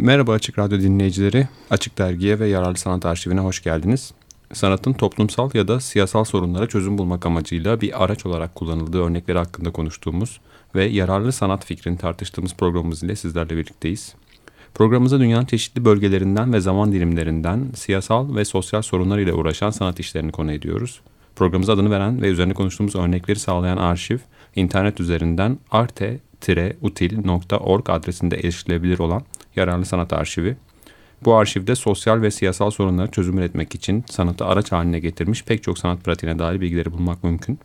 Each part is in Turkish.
Merhaba Açık Radyo dinleyicileri. Açık Dergi'ye ve Yararlı Sanat Arşivine hoş geldiniz. Sanatın toplumsal ya da siyasal sorunlara çözüm bulmak amacıyla bir araç olarak kullanıldığı örnekleri hakkında konuştuğumuz ve yararlı sanat fikrini tartıştığımız programımız ile sizlerle birlikteyiz. Programımıza dünyanın çeşitli bölgelerinden ve zaman dilimlerinden siyasal ve sosyal sorunlar ile uğraşan sanat işlerini konu ediyoruz. Programımıza adını veren ve üzerine konuştuğumuz örnekleri sağlayan arşiv, internet üzerinden arte-util.org adresinde erişilebilir olan yararlı sanat arşivi. Bu arşivde sosyal ve siyasal sorunları çözüm üretmek için sanatı araç haline getirmiş pek çok sanat pratiğine dair bilgileri bulmak mümkün.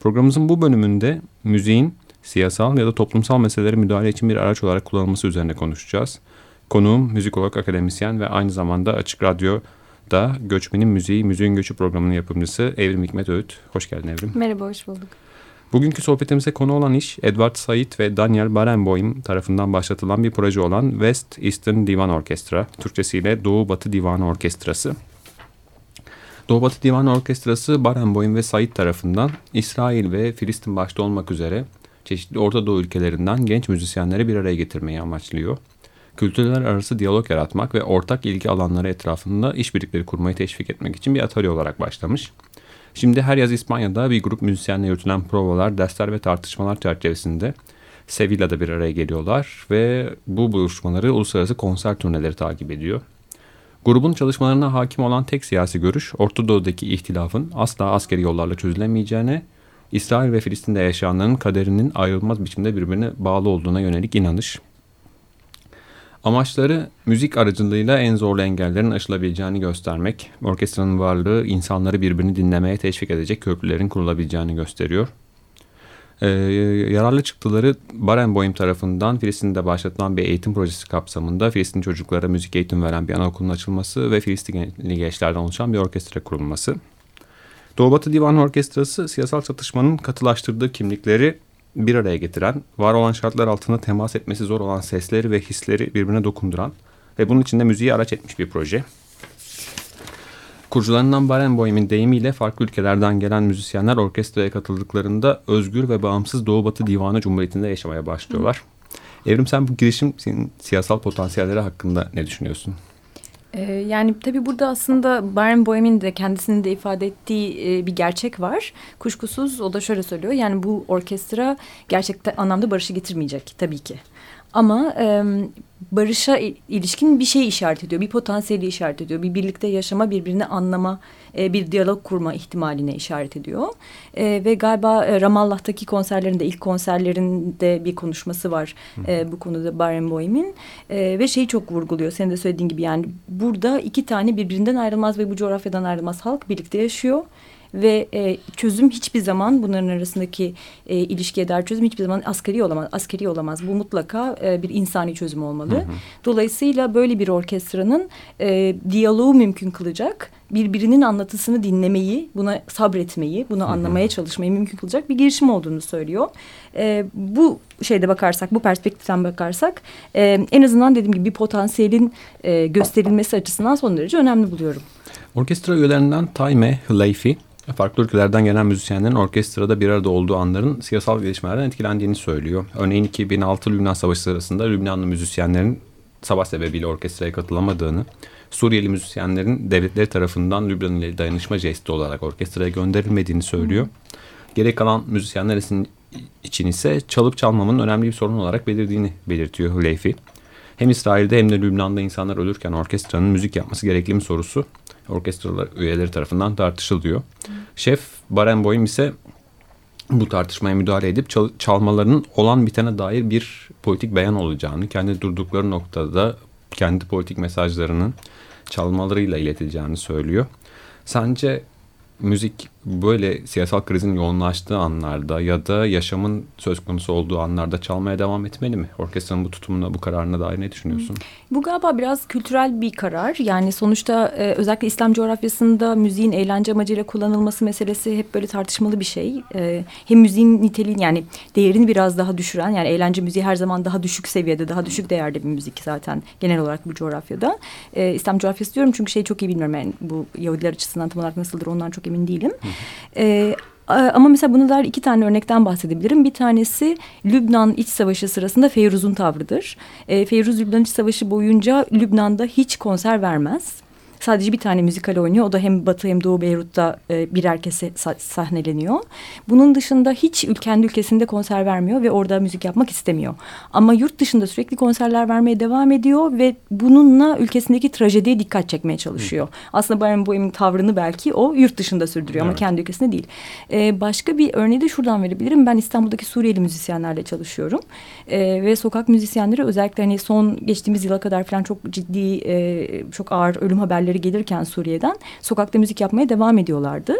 Programımızın bu bölümünde müziğin siyasal ya da toplumsal meselelere müdahale için bir araç olarak kullanılması üzerine konuşacağız. Konuğum müzikolog akademisyen ve aynı zamanda Açık Radyo'da Göçmenin Müziği, Müziğin Göçü programının yapımcısı Evrim Hikmet Öğüt. Hoş geldin Evrim. Merhaba, hoş bulduk. Bugünkü sohbetimize konu olan iş Edward Said ve Daniel Barenboim tarafından başlatılan bir proje olan West Eastern Divan Orkestra, Türkçesiyle Doğu Batı Divan Orkestrası. Doğu Batı Divan Orkestrası Barenboim ve Said tarafından İsrail ve Filistin başta olmak üzere çeşitli Orta Doğu ülkelerinden genç müzisyenleri bir araya getirmeyi amaçlıyor. Kültürler arası diyalog yaratmak ve ortak ilgi alanları etrafında işbirlikleri kurmayı teşvik etmek için bir atölye olarak başlamış. Şimdi her yaz İspanya'da bir grup müzisyenle yürütülen provalar, dersler ve tartışmalar çerçevesinde Sevilla'da bir araya geliyorlar ve bu buluşmaları uluslararası konser turneleri takip ediyor. Grubun çalışmalarına hakim olan tek siyasi görüş Orta Doğu'daki ihtilafın asla askeri yollarla çözülemeyeceğine, İsrail ve Filistin'de yaşayanların kaderinin ayrılmaz biçimde birbirine bağlı olduğuna yönelik inanış. Amaçları müzik aracılığıyla en zorlu engellerin aşılabileceğini göstermek, orkestranın varlığı insanları birbirini dinlemeye teşvik edecek köprülerin kurulabileceğini gösteriyor. Ee, yararlı çıktıları Barenboim tarafından Filistin'de başlatılan bir eğitim projesi kapsamında Filistin çocuklara müzik eğitim veren bir anaokulun açılması ve Filistinli gençlerden oluşan bir orkestra kurulması. Doğu Batı Divan Orkestrası siyasal çatışmanın katılaştırdığı kimlikleri bir araya getiren, var olan şartlar altında temas etmesi zor olan sesleri ve hisleri birbirine dokunduran ve bunun içinde müziği araç etmiş bir proje. Kurucularından Barenboim'in deyimiyle farklı ülkelerden gelen müzisyenler orkestraya katıldıklarında özgür ve bağımsız Doğu Batı Divanı Cumhuriyeti'nde yaşamaya başlıyorlar. Hı. Evrim sen bu girişim siyasal potansiyelleri hakkında ne düşünüyorsun? Ee, yani tabii burada aslında Baron Boehm'in de kendisinin de ifade ettiği e, bir gerçek var. Kuşkusuz o da şöyle söylüyor. Yani bu orkestra gerçekten anlamda barışı getirmeyecek tabii ki. Ama e, barışa ilişkin bir şey işaret ediyor. Bir potansiyeli işaret ediyor. Bir birlikte yaşama, birbirini anlama, e, bir diyalog kurma ihtimaline işaret ediyor. E, ve galiba e, Ramallah'taki konserlerinde, ilk konserlerinde bir konuşması var e, bu konuda Barenboim'in. E, ve şeyi çok vurguluyor. Senin de söylediğin gibi yani burada iki tane birbirinden ayrılmaz ve bu coğrafyadan ayrılmaz halk birlikte yaşıyor ve e, çözüm hiçbir zaman bunların arasındaki e, ilişkiye dair çözüm hiçbir zaman askeri olamaz. Askeri olamaz. Bu mutlaka e, bir insani çözüm olmalı. Hı hı. Dolayısıyla böyle bir orkestranın e, diyaloğu mümkün kılacak birbirinin anlatısını dinlemeyi, buna sabretmeyi, bunu anlamaya çalışmayı mümkün kılacak bir girişim olduğunu söylüyor. E, bu şeyde bakarsak, bu perspektiften bakarsak e, en azından dediğim gibi bir potansiyelin e, gösterilmesi açısından son derece önemli buluyorum. Orkestra üyelerinden Tayme Hleifi farklı ülkelerden gelen müzisyenlerin orkestrada bir arada olduğu anların siyasal gelişmelerden etkilendiğini söylüyor. Örneğin 2006 Lübnan Savaşı sırasında Lübnanlı müzisyenlerin savaş sebebiyle orkestraya katılamadığını, Suriyeli müzisyenlerin devletleri tarafından Lübnan ile dayanışma jesti olarak orkestraya gönderilmediğini söylüyor. Gerek kalan müzisyenler için ise çalıp çalmamanın önemli bir sorun olarak belirdiğini belirtiyor Hüleyfi. Hem İsrail'de hem de Lübnan'da insanlar ölürken orkestranın müzik yapması gerekli mi sorusu orkestralar üyeleri tarafından tartışılıyor. Hı. Şef Barenboim ise bu tartışmaya müdahale edip çal çalmalarının olan bitene dair bir politik beyan olacağını, kendi durdukları noktada kendi politik mesajlarının çalmalarıyla iletileceğini söylüyor. Sence müzik böyle siyasal krizin yoğunlaştığı anlarda ya da yaşamın söz konusu olduğu anlarda çalmaya devam etmeli mi? Orkestranın bu tutumuna, bu kararına dair ne düşünüyorsun? Bu galiba biraz kültürel bir karar. Yani sonuçta e, özellikle İslam coğrafyasında müziğin eğlence amacıyla kullanılması meselesi hep böyle tartışmalı bir şey. E, hem müziğin niteliğini yani değerini biraz daha düşüren yani eğlence müziği her zaman daha düşük seviyede, daha düşük değerde bir müzik zaten genel olarak bu coğrafyada. E, İslam coğrafyası diyorum çünkü şeyi çok iyi bilmiyorum. Yani bu Yahudiler açısından tam olarak nasıldır ondan çok emin değilim. Hı. E, Ama mesela buna dair iki tane örnekten bahsedebilirim. Bir tanesi Lübnan İç Savaşı sırasında Feyruz'un tavrıdır. E, Feyruz Lübnan İç Savaşı boyunca Lübnan'da hiç konser vermez sadece bir tane müzikal oynuyor. O da hem Batı hem Doğu Beyrut'ta e, birer kese sahneleniyor. Bunun dışında hiç kendi ülkesinde konser vermiyor ve orada müzik yapmak istemiyor. Ama yurt dışında sürekli konserler vermeye devam ediyor ve bununla ülkesindeki trajediye dikkat çekmeye çalışıyor. Hı. Aslında Bayram Bohem'in tavrını belki o yurt dışında sürdürüyor evet. ama kendi ülkesinde değil. Ee, başka bir örneği de şuradan verebilirim. Ben İstanbul'daki Suriyeli müzisyenlerle çalışıyorum. Ee, ve sokak müzisyenleri özellikle hani son geçtiğimiz yıla kadar falan çok ciddi, e, çok ağır ölüm haberleri haberleri gelirken Suriye'den sokakta müzik yapmaya devam ediyorlardı.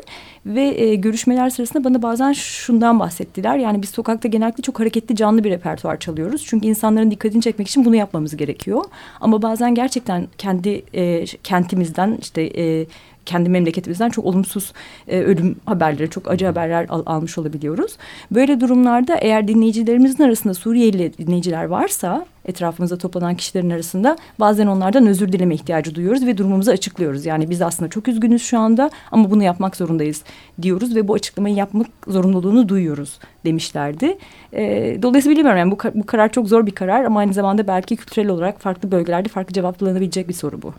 Ve e, görüşmeler sırasında bana bazen şundan bahsettiler. Yani biz sokakta genellikle çok hareketli canlı bir repertuar çalıyoruz. Çünkü insanların dikkatini çekmek için bunu yapmamız gerekiyor. Ama bazen gerçekten kendi e, kentimizden işte e, kendi memleketimizden çok olumsuz e, ölüm haberleri, çok acı haberler al, almış olabiliyoruz. Böyle durumlarda eğer dinleyicilerimizin arasında Suriyeli dinleyiciler varsa etrafımızda toplanan kişilerin arasında bazen onlardan özür dileme ihtiyacı duyuyoruz ve durumumuzu açıklıyoruz. Yani biz aslında çok üzgünüz şu anda ama bunu yapmak zorundayız diyoruz ve bu açıklamayı yapmak zorunluluğunu duyuyoruz demişlerdi. E, dolayısıyla bilmiyorum yani bu, bu karar çok zor bir karar ama aynı zamanda belki kültürel olarak farklı bölgelerde farklı cevaplanabilecek bir soru bu.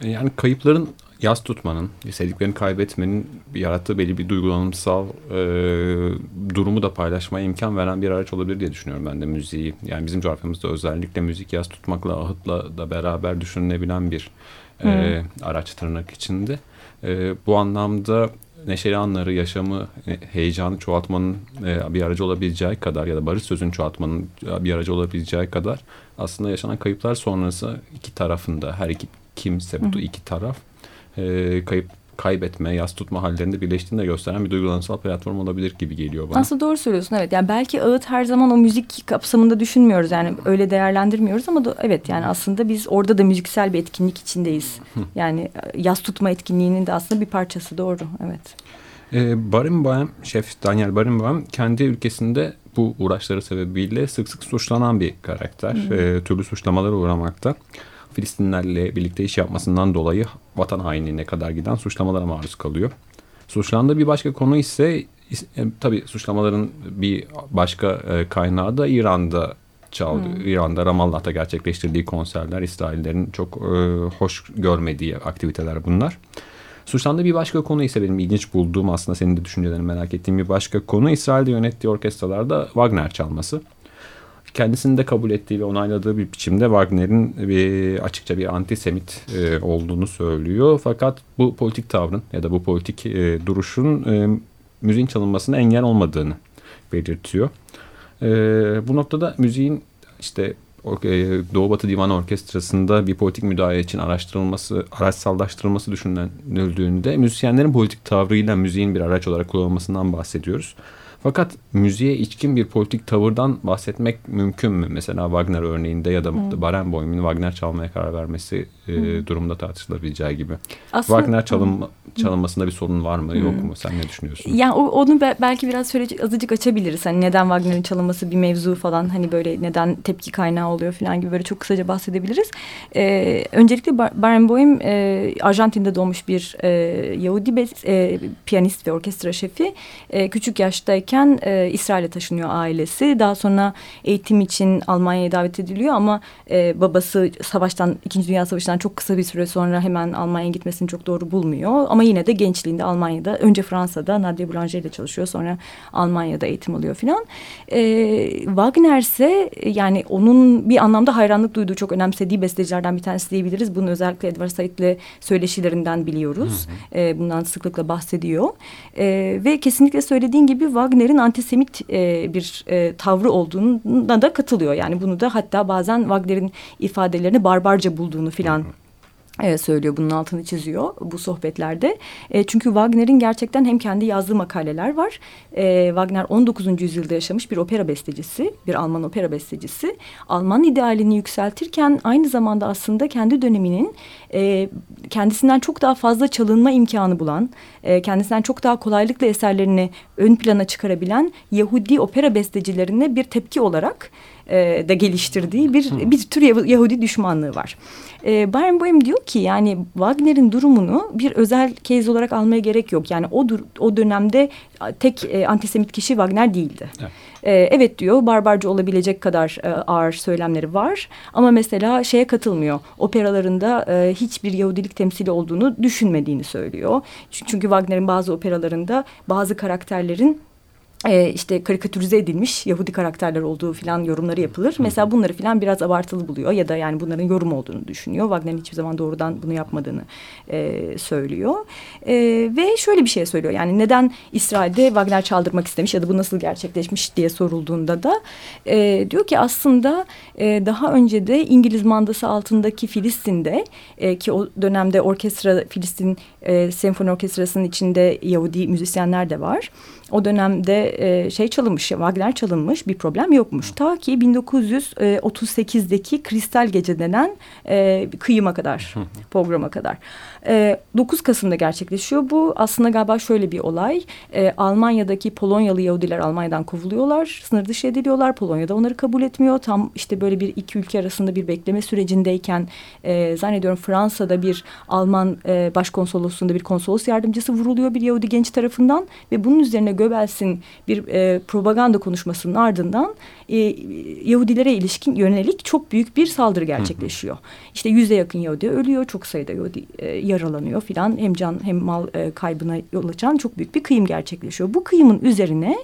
E, yani kayıpların yaz tutmanın, sevdiklerini kaybetmenin yarattığı belli bir duygulanımsal e, durumu da paylaşmaya imkan veren bir araç olabilir diye düşünüyorum ben de müziği. Yani bizim coğrafyamızda özellikle müzik yaz tutmakla, ahıtla da beraber düşünülebilen bir e, araç tırnak içinde. E, bu anlamda neşeli anları, yaşamı, e, heyecanı çoğaltmanın e, bir aracı olabileceği kadar ya da barış sözünü çoğaltmanın bir aracı olabileceği kadar aslında yaşanan kayıplar sonrası iki tarafında her iki kimse bu iki taraf e, kayıp kaybetme, yas tutma hallerinde birleştiğini gösteren bir duygulanımsal platform olabilir gibi geliyor bana. Aslında doğru söylüyorsun evet. Yani belki ağıt her zaman o müzik kapsamında düşünmüyoruz yani öyle değerlendirmiyoruz ama da, evet yani aslında biz orada da müziksel bir etkinlik içindeyiz. yani e, yas tutma etkinliğinin de aslında bir parçası doğru evet. Ee, Barenboim, şef Daniel Barenboim kendi ülkesinde bu uğraşları sebebiyle sık sık suçlanan bir karakter. Hmm. Ee, türlü suçlamalara uğramakta. Filistinlerle birlikte iş yapmasından dolayı vatan hainliğine kadar giden suçlamalara maruz kalıyor. Suçlandığı bir başka konu ise e, tabii suçlamaların bir başka e, kaynağı da İran'da çaldı. Hmm. İran'da Ramallah'ta gerçekleştirdiği konserler İsraillerin çok e, hoş görmediği aktiviteler bunlar. Suçlandığı bir başka konu ise benim ilginç bulduğum aslında senin de düşüncelerini merak ettiğim bir başka konu İsrail'de yönettiği orkestralarda Wagner çalması kendisini de kabul ettiği ve onayladığı bir biçimde Wagner'in bir, açıkça bir antisemit e, olduğunu söylüyor. Fakat bu politik tavrın ya da bu politik e, duruşun e, müziğin çalınmasına engel olmadığını belirtiyor. E, bu noktada müziğin işte e, Doğu Batı Divan Orkestrası'nda bir politik müdahale için araştırılması, araçsallaştırılması düşünüldüğünde müzisyenlerin politik tavrıyla müziğin bir araç olarak kullanılmasından bahsediyoruz. Fakat müziğe içkin bir politik tavırdan bahsetmek mümkün mü? Mesela Wagner örneğinde ya da hmm. Barenboim'in Wagner çalmaya karar vermesi e, hmm. durumda tartışılabileceği gibi. Aslında, Wagner çalın, hmm. çalınmasında bir sorun var mı hmm. yok mu? Sen ne düşünüyorsun? Yani onu belki biraz şöyle azıcık açabiliriz. Hani neden Wagner'in çalınması bir mevzu falan hani böyle neden tepki kaynağı oluyor falan gibi böyle çok kısaca bahsedebiliriz. Ee, öncelikle Barenboim e, Arjantin'de doğmuş bir e, Yahudi be, e, piyanist ve orkestra şefi. E, küçük yaştayken yaşındayken e, İsrail'e taşınıyor ailesi. Daha sonra eğitim için Almanya'ya davet ediliyor ama e, babası savaştan, İkinci Dünya Savaşı'ndan çok kısa bir süre sonra hemen Almanya'ya gitmesini çok doğru bulmuyor. Ama yine de gençliğinde Almanya'da, önce Fransa'da Nadia Boulanger ile çalışıyor. Sonra Almanya'da eğitim alıyor filan. E, Wagner ise yani onun bir anlamda hayranlık duyduğu, çok önemsediği bestecilerden bir tanesi diyebiliriz. Bunu özellikle Edward Said'le söyleşilerinden biliyoruz. Hı hı. E, bundan sıklıkla bahsediyor. E, ve kesinlikle söylediğin gibi Wagner Wagner'in antisemit e, bir e, tavrı olduğuna da katılıyor. Yani bunu da hatta bazen Wagner'in ifadelerini barbarca bulduğunu filan e, söylüyor bunun altını çiziyor bu sohbetlerde. E, çünkü Wagner'in gerçekten hem kendi yazdığı makaleler var. E, Wagner 19. yüzyılda yaşamış bir opera bestecisi, bir Alman opera bestecisi. Alman idealini yükseltirken aynı zamanda aslında kendi döneminin e, kendisinden çok daha fazla çalınma imkanı bulan, e, kendisinden çok daha kolaylıkla eserlerini ön plana çıkarabilen Yahudi opera bestecilerine bir tepki olarak e, da geliştirdiği bir bir tür Yahudi düşmanlığı var. E, Barenboim diyor ki yani Wagner'in durumunu bir özel case olarak almaya gerek yok. Yani o o dönemde tek e, antisemit kişi Wagner değildi. Evet. E, evet diyor barbarca olabilecek kadar e, ağır söylemleri var ama mesela şeye katılmıyor. Operalarında e, hiçbir Yahudilik temsili olduğunu düşünmediğini söylüyor. Çünkü Wagner'in bazı operalarında bazı karakterlerin e, işte karikatürize edilmiş Yahudi karakterler olduğu filan yorumları yapılır. Mesela bunları filan biraz abartılı buluyor ya da yani bunların yorum olduğunu düşünüyor. Wagner'in hiçbir zaman doğrudan bunu yapmadığını e, söylüyor. E, ve şöyle bir şey söylüyor yani neden İsrail'de Wagner çaldırmak istemiş ya da bu nasıl gerçekleşmiş diye sorulduğunda da e, diyor ki aslında e, daha önce de İngiliz mandası altındaki Filistin'de e, ki o dönemde orkestra Filistin e, senfoni orkestrasının içinde Yahudi müzisyenler de var. O dönemde e, şey çalınmış, Wagner çalınmış bir problem yokmuş. Ta ki 1938'deki Kristal Gece denen e, kıyıma kadar, programa kadar. E, 9 Kasım'da gerçekleşiyor bu. Aslında galiba şöyle bir olay. E, Almanya'daki Polonyalı Yahudiler Almanya'dan kovuluyorlar. Sınır dışı ediliyorlar. Polonya'da onları kabul etmiyor. Tam işte böyle bir iki ülke arasında bir bekleme sürecindeyken e, zannediyorum Fransa'da bir Alman e, başkonsolosluğunda bir konsolos yardımcısı vuruluyor bir Yahudi genç tarafından ve bunun üzerine Göbels'in bir e, propaganda konuşmasının ardından e, Yahudilere ilişkin yönelik çok büyük bir saldırı gerçekleşiyor. Hı hı. İşte yüze yakın Yahudi ölüyor. Çok sayıda Yahudi e, yaralanıyor filan. Hem can hem mal e, kaybına yol açan çok büyük bir kıyım gerçekleşiyor. Bu kıyımın üzerine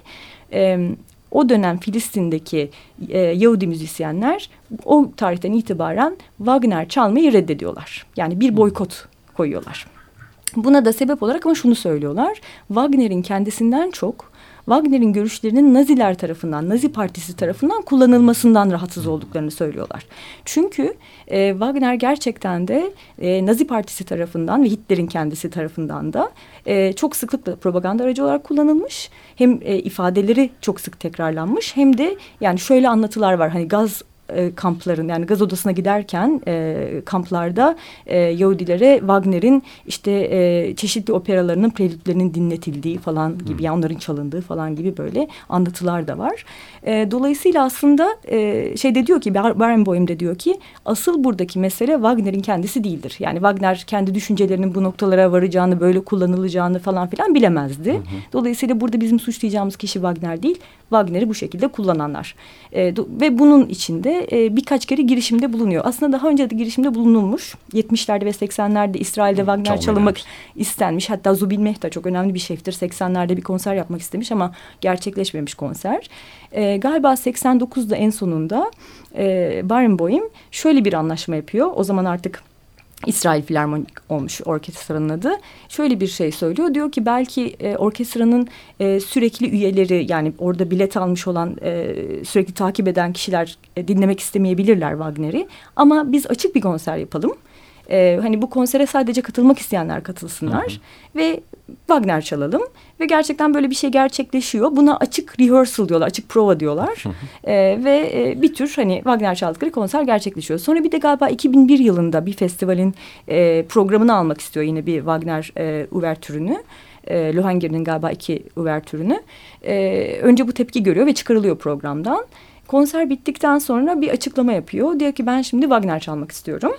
e, o dönem Filistin'deki e, Yahudi müzisyenler o tarihten itibaren Wagner çalmayı reddediyorlar. Yani bir boykot koyuyorlar. Buna da sebep olarak ama şunu söylüyorlar. Wagner'in kendisinden çok Wagner'in görüşlerinin Naziler tarafından, Nazi Partisi tarafından kullanılmasından rahatsız olduklarını söylüyorlar. Çünkü e, Wagner gerçekten de e, Nazi Partisi tarafından ve Hitler'in kendisi tarafından da e, çok sıklıkla propaganda aracı olarak kullanılmış. Hem e, ifadeleri çok sık tekrarlanmış hem de yani şöyle anlatılar var hani gaz e, kampların yani gaz odasına giderken e, kamplarda e, Yahudilere Wagner'in işte e, çeşitli operalarının prelütlerinin dinletildiği falan gibi yani onların çalındığı falan gibi böyle anlatılar da var. E, dolayısıyla aslında e, şey de diyor ki Barenboim de diyor ki asıl buradaki mesele Wagner'in kendisi değildir. Yani Wagner kendi düşüncelerinin bu noktalara varacağını böyle kullanılacağını falan filan bilemezdi. Hı hı. Dolayısıyla burada bizim suçlayacağımız kişi Wagner değil Wagner'i bu şekilde kullananlar. E, ve bunun içinde e, birkaç kere girişimde bulunuyor. Aslında daha önce de girişimde bulunulmuş. 70'lerde ve 80'lerde İsrail'de Wagner Çalmayı çalınmak istenmiş. Hatta Zubil Mehta çok önemli bir şeftir. 80'lerde bir konser yapmak istemiş ama gerçekleşmemiş konser. E, galiba 89'da en sonunda e, Barenboim şöyle bir anlaşma yapıyor. O zaman artık İsrail Filarmonik olmuş orkestranın adı. Şöyle bir şey söylüyor. Diyor ki belki e, orkestranın e, sürekli üyeleri yani orada bilet almış olan e, sürekli takip eden kişiler e, dinlemek istemeyebilirler Wagner'i. Ama biz açık bir konser yapalım. E, hani bu konsere sadece katılmak isteyenler katılsınlar. Hı hı. Ve Wagner çalalım. Ve gerçekten böyle bir şey gerçekleşiyor. Buna açık rehearsal diyorlar, açık prova diyorlar. e, ve e, bir tür hani Wagner çaldıkları konser gerçekleşiyor. Sonra bir de galiba 2001 yılında bir festivalin e, programını almak istiyor yine bir Wagner e, uvertürünü. E, Lohengrin'in galiba iki uvertürünü. E, önce bu tepki görüyor ve çıkarılıyor programdan. Konser bittikten sonra bir açıklama yapıyor. Diyor ki ben şimdi Wagner çalmak istiyorum.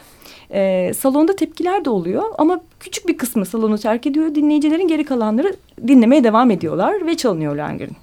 E, salonda tepkiler de oluyor ama küçük bir kısmı salonu terk ediyor. Dinleyicilerin geri kalanları dinlemeye devam ediyorlar ve çalınıyor Langer'in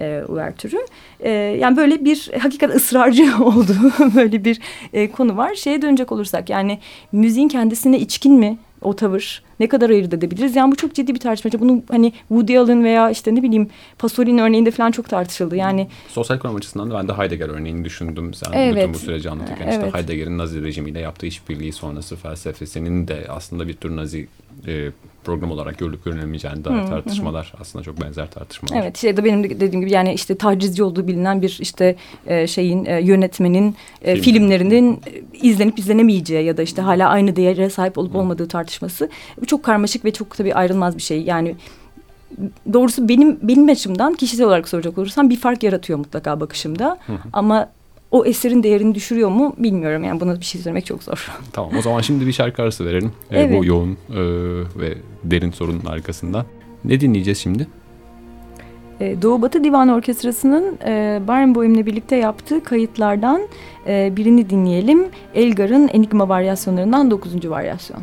e, uvertürü. E, yani böyle bir hakikat ısrarcı olduğu böyle bir e, konu var. Şeye dönecek olursak yani müziğin kendisine içkin mi o tavır ne kadar ayırt edebiliriz? Yani bu çok ciddi bir tartışma. Bunu hani Woody Allen veya işte ne bileyim Pasolini örneğinde falan çok tartışıldı. Yani sosyal kuram açısından da ben de Heidegger örneğini düşündüm. Sen evet. bütün bu süreci anlatırken evet. işte Heidegger'in Nazi rejimiyle yaptığı işbirliği sonrası felsefesinin de aslında bir tür Nazi e, program olarak görülüp görülemeyeceğine dair hmm, tartışmalar hmm. aslında çok benzer tartışmalar. Evet şey de benim dediğim gibi yani işte tacizci olduğu bilinen bir işte e, şeyin e, yönetmenin e, Film. filmlerinin e, izlenip izlenemeyeceği ya da işte hala aynı değere sahip olup hmm. olmadığı tartışması. Bu çok karmaşık ve çok tabii ayrılmaz bir şey. Yani doğrusu benim benim açımdan kişisel olarak soracak olursam bir fark yaratıyor mutlaka bakışımda. Hı hı. Ama o eserin değerini düşürüyor mu bilmiyorum. Yani buna bir şey söylemek çok zor. Tamam o zaman şimdi bir şarkı arası verelim. Evet. Ee, bu yoğun e, ve derin sorunun arkasından. Ne dinleyeceğiz şimdi? Ee, Doğu Batı Divan Orkestrası'nın e, Barenboim'le birlikte yaptığı kayıtlardan e, birini dinleyelim. Elgar'ın Enigma varyasyonlarından 9. varyasyon.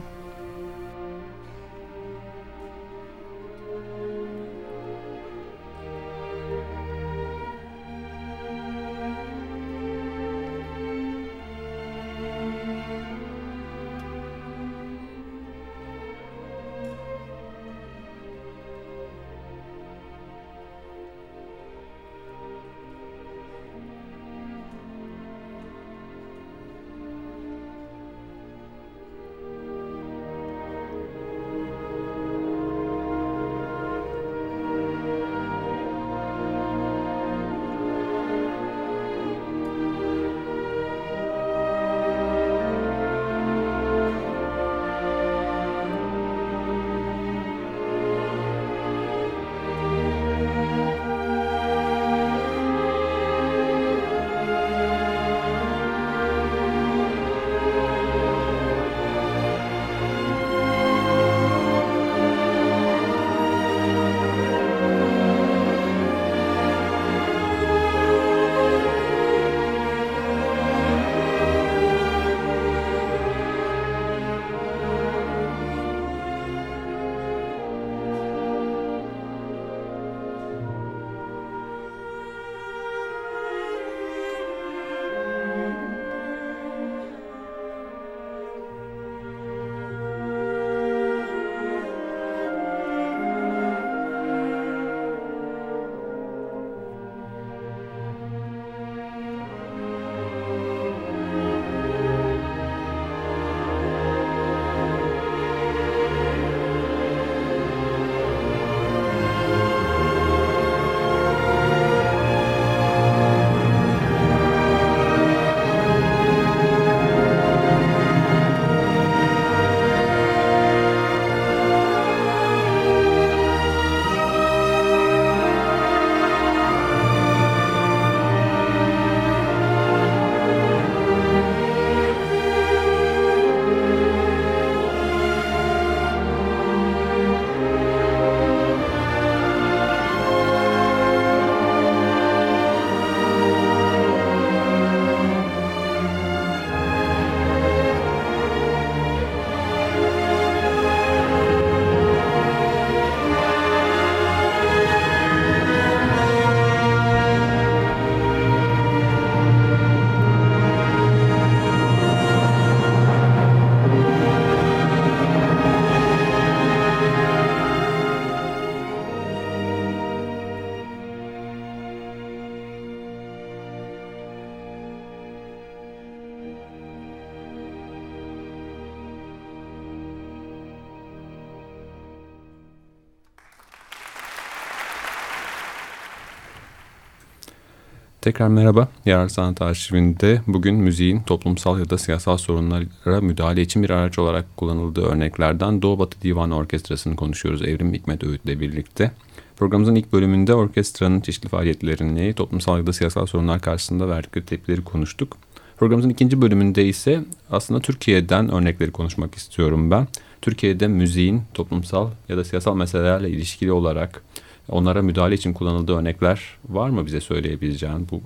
Tekrar merhaba. Yarar Sanat Arşivinde bugün müziğin toplumsal ya da siyasal sorunlara müdahale için bir araç olarak kullanıldığı örneklerden Doğu Batı Divan Orkestrası'nı konuşuyoruz Evrim Hikmet Öğüt'le birlikte. Programımızın ilk bölümünde orkestranın çeşitli faaliyetlerini, toplumsal ya da siyasal sorunlar karşısında verdikleri tepkileri konuştuk. Programımızın ikinci bölümünde ise aslında Türkiye'den örnekleri konuşmak istiyorum ben. Türkiye'de müziğin toplumsal ya da siyasal meselelerle ilişkili olarak Onlara müdahale için kullanıldığı örnekler var mı bize söyleyebileceğin bu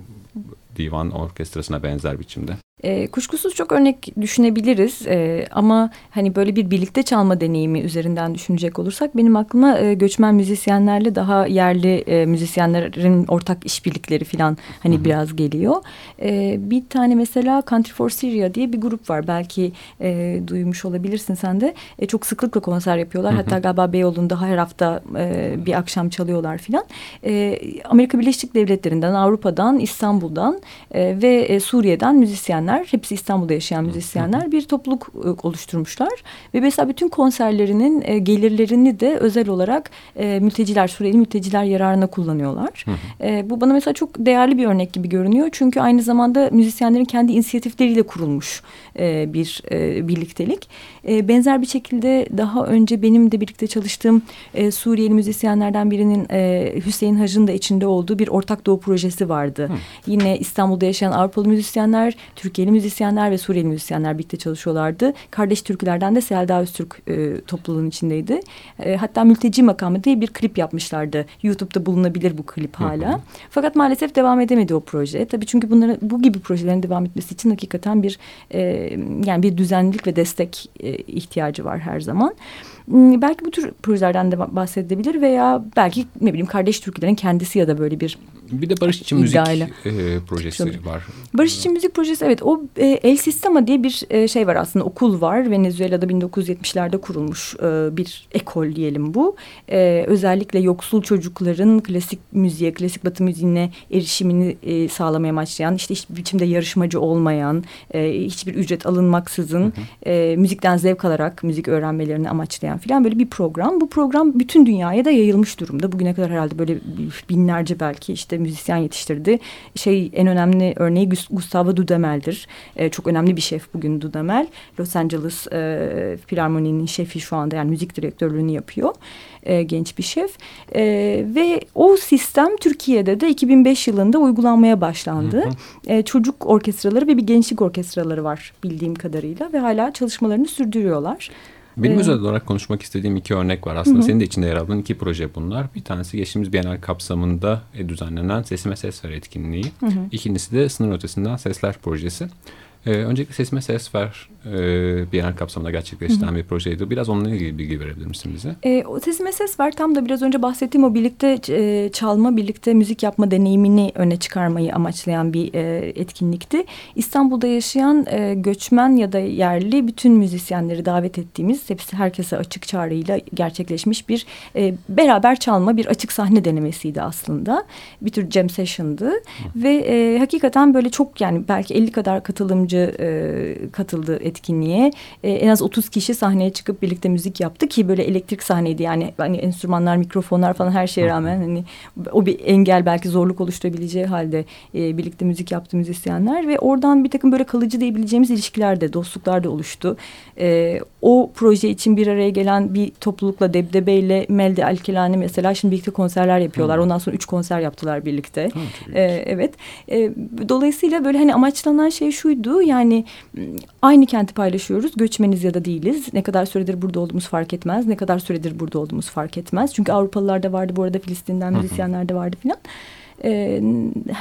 divan orkestrasına benzer biçimde? E, kuşkusuz çok örnek düşünebiliriz e, ama hani böyle bir birlikte çalma deneyimi üzerinden düşünecek olursak benim aklıma e, göçmen müzisyenlerle daha yerli e, müzisyenlerin ortak işbirlikleri falan hani Hı -hı. biraz geliyor. E, bir tane mesela Country for Syria diye bir grup var belki e, duymuş olabilirsin sen de e, çok sıklıkla konser yapıyorlar Hı -hı. hatta galiba Beyoğlu'nda her hafta e, bir akşam çalıyorlar filan. E, Amerika Birleşik Devletleri'nden Avrupa'dan İstanbul'dan e, ve e, Suriye'den müzisyenler hepsi İstanbul'da yaşayan müzisyenler bir topluluk e, oluşturmuşlar. Ve mesela bütün konserlerinin e, gelirlerini de özel olarak e, mülteciler, Suriyeli mülteciler yararına kullanıyorlar. bu bana mesela çok değerli bir örnek gibi görünüyor. Çünkü aynı zamanda müzisyenlerin kendi inisiyatifleriyle kurulmuş bir birliktelik. benzer bir şekilde daha önce benim de birlikte çalıştığım Suriyeli müzisyenlerden birinin Hüseyin Hac'ın da içinde olduğu bir Ortak Doğu projesi vardı. Hı. Yine İstanbul'da yaşayan Avrupalı müzisyenler, Türkiye'li müzisyenler ve Suriyeli müzisyenler birlikte çalışıyorlardı. Kardeş türkülerden de Selda Öztürk e, topluluğun içindeydi. E, hatta mülteci makamı diye bir klip yapmışlardı. YouTube'da bulunabilir bu klip hala. Hı hı. Fakat maalesef devam edemedi o proje. Tabii çünkü bunları bu gibi projelerin devam etmesi için hakikaten bir e, yani bir düzenlilik ve destek e, ihtiyacı var her zaman. Hmm, belki bu tür projelerden de bahsedebilir veya belki ne bileyim kardeş türkülerin kendisi ya da böyle bir bir de Barış için Müzik e, projesi Tabii. var. Barış için Müzik projesi evet o e, El Sistema diye bir e, şey var aslında okul var. Venezuela'da 1970'lerde kurulmuş e, bir ekol diyelim bu. E, özellikle yoksul çocukların klasik müziğe, klasik batı müziğine erişimini e, sağlamaya amaçlayan işte hiçbir biçimde yarışmacı olmayan, e, hiçbir ücret alınmaksızın hı hı. E, müzikten zevk alarak müzik öğrenmelerini amaçlayan falan böyle bir program. Bu program bütün dünyaya da yayılmış durumda. Bugüne kadar herhalde böyle binlerce belki işte müzisyen yetiştirdi. Şey en önemli örneği Gustavo Dudamel'dir. E, çok önemli bir şef bugün Dudamel. Los Angeles e, Filarmoni'nin şefi şu anda yani müzik direktörlüğünü yapıyor. E, genç bir şef. E, ve o sistem Türkiye'de de 2005 yılında uygulanmaya başlandı. Hı hı. E, çocuk orkestraları ve bir gençlik orkestraları var bildiğim kadarıyla ve hala çalışmalarını sürdürüyorlar. Benim ee, özel olarak konuşmak istediğim iki örnek var. Aslında hı. senin de içinde yer aldığın iki proje bunlar. Bir tanesi geçtiğimiz Bienal kapsamında düzenlenen Sesime Ses Ver etkinliği. Hı hı. İkincisi de Sınır Ötesinden Sesler projesi. Ee, öncelikle Sesime Ses Ver e, Bienal kapsamında gerçekleştiren bir projeydi. Biraz onunla ilgili bilgi verebilir misin bize? E, o Sesime Ses Ver tam da biraz önce bahsettiğim o birlikte e, çalma, birlikte müzik yapma deneyimini öne çıkarmayı amaçlayan bir e, etkinlikti. İstanbul'da yaşayan e, göçmen ya da yerli bütün müzisyenleri davet ettiğimiz, hepsi herkese açık çağrıyla gerçekleşmiş bir e, beraber çalma, bir açık sahne denemesiydi aslında. Bir tür jam session'dı. Hı. Ve e, hakikaten böyle çok yani belki 50 kadar katılımcı e, katıldı etkinliğe e, en az 30 kişi sahneye çıkıp birlikte müzik yaptı ki böyle elektrik sahneydi yani hani enstrümanlar, mikrofonlar falan her şeye rağmen hani o bir engel belki zorluk oluşturabileceği halde e, birlikte müzik yaptı müzisyenler ve oradan bir takım böyle kalıcı diyebileceğimiz ilişkiler de dostluklar da oluştu. E, o proje için bir araya gelen bir toplulukla Debdebe ile Melde Alkelani mesela şimdi birlikte konserler yapıyorlar. Hı. Ondan sonra üç konser yaptılar birlikte. Hı, e, evet. E, dolayısıyla böyle hani amaçlanan şey şuydu yani aynı kenti paylaşıyoruz. Göçmeniz ya da değiliz. Ne kadar süredir burada olduğumuz fark etmez. Ne kadar süredir burada olduğumuz fark etmez. Çünkü Avrupalılar da vardı bu arada Filistin'den müzisyenler de vardı filan e,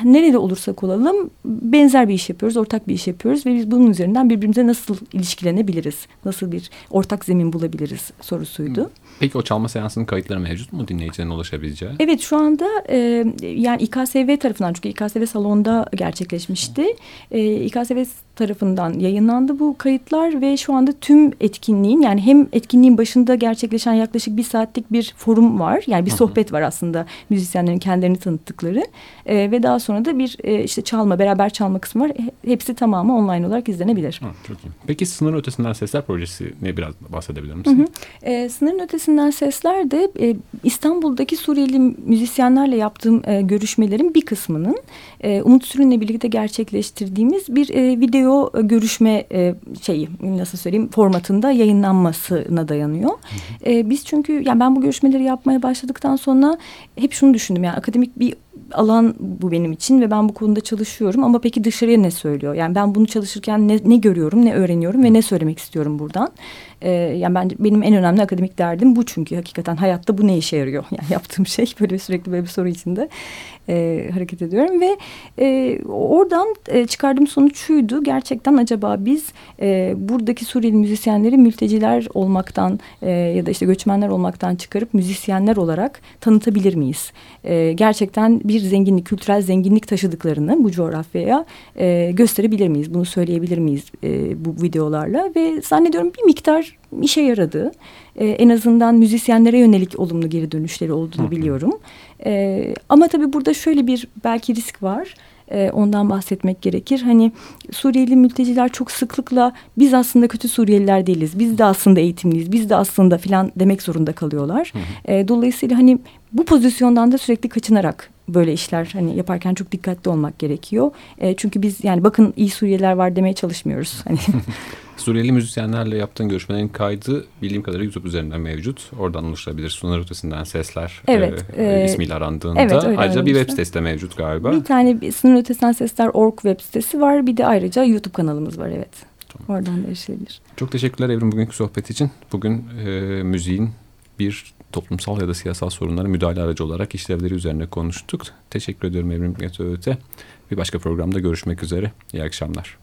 nerede olursak olalım benzer bir iş yapıyoruz, ortak bir iş yapıyoruz ve biz bunun üzerinden birbirimize nasıl ilişkilenebiliriz, nasıl bir ortak zemin bulabiliriz sorusuydu. Peki o çalma seansının kayıtları mevcut mu dinleyicilerin ulaşabileceği? Evet şu anda e, yani İKSV tarafından çünkü İKSV salonda gerçekleşmişti. E, İKSV tarafından yayınlandı bu kayıtlar ve şu anda tüm etkinliğin yani hem etkinliğin başında gerçekleşen yaklaşık bir saatlik bir forum var. Yani bir sohbet var aslında müzisyenlerin kendilerini tanıttıkları e, ve daha sonra da bir e, işte çalma beraber çalma kısmı var. Hepsi tamamı online olarak izlenebilir. Ha, çok iyi. Peki Sınır Ötesinden Sesler Projesi ne biraz bahsedebilir misin? Hı hı. E, Sınırın Ötesinden Sesler de e, İstanbul'daki Suriyeli müzisyenlerle yaptığım e, görüşmelerin bir kısmının e, Umut Sürün'le birlikte gerçekleştirdiğimiz bir e, video görüşme e, şeyi nasıl söyleyeyim formatında yayınlanmasına dayanıyor. Hı hı. E, biz çünkü yani ben bu görüşmeleri yapmaya başladıktan sonra hep şunu düşündüm yani akademik bir alan bu benim için ve ben bu konuda çalışıyorum ama peki dışarıya ne söylüyor? Yani ben bunu çalışırken ne, ne görüyorum, ne öğreniyorum ve ne söylemek istiyorum buradan? Ee, yani ben benim en önemli akademik derdim bu çünkü hakikaten hayatta bu ne işe yarıyor? Yani yaptığım şey böyle sürekli böyle bir soru içinde e, hareket ediyorum ve e, oradan e, çıkardığım sonuç şuydu. Gerçekten acaba biz e, buradaki Suriyeli müzisyenleri mülteciler olmaktan e, ya da işte göçmenler olmaktan çıkarıp müzisyenler olarak tanıtabilir miyiz? E, gerçekten bir zenginlik, kültürel zenginlik taşıdıklarını bu coğrafyaya e, gösterebilir miyiz? Bunu söyleyebilir miyiz e, bu videolarla? Ve zannediyorum bir miktar işe yaradı. E, en azından müzisyenlere yönelik olumlu geri dönüşleri olduğunu biliyorum. E, ama tabii burada şöyle bir belki risk var. E, ondan bahsetmek gerekir. Hani Suriyeli mülteciler çok sıklıkla biz aslında kötü Suriyeliler değiliz. Biz de aslında eğitimliyiz. Biz de aslında filan demek zorunda kalıyorlar. Hı hı. E, dolayısıyla hani bu pozisyondan da sürekli kaçınarak böyle işler hani yaparken çok dikkatli olmak gerekiyor. E, çünkü biz yani bakın iyi Suriyeliler var demeye çalışmıyoruz. Hani Suriyeli müzisyenlerle yaptığın görüşmelerin kaydı bildiğim kadarıyla YouTube üzerinden mevcut. Oradan ulaşılabilir. Sunar ötesinden sesler evet, e, e, ismiyle arandığında. Evet, ayrıca bir web sitesi de mevcut galiba. Bir tane bir sınır ötesinden sesler org web sitesi var. Bir de ayrıca YouTube kanalımız var evet. Tamam. Oradan da erişilebilir. Çok teşekkürler Evrim bugünkü sohbet için. Bugün e, müziğin bir toplumsal ya da siyasal sorunlara müdahale aracı olarak işlevleri üzerine konuştuk. Teşekkür ediyorum Evrim Öte. Bir başka programda görüşmek üzere. İyi akşamlar.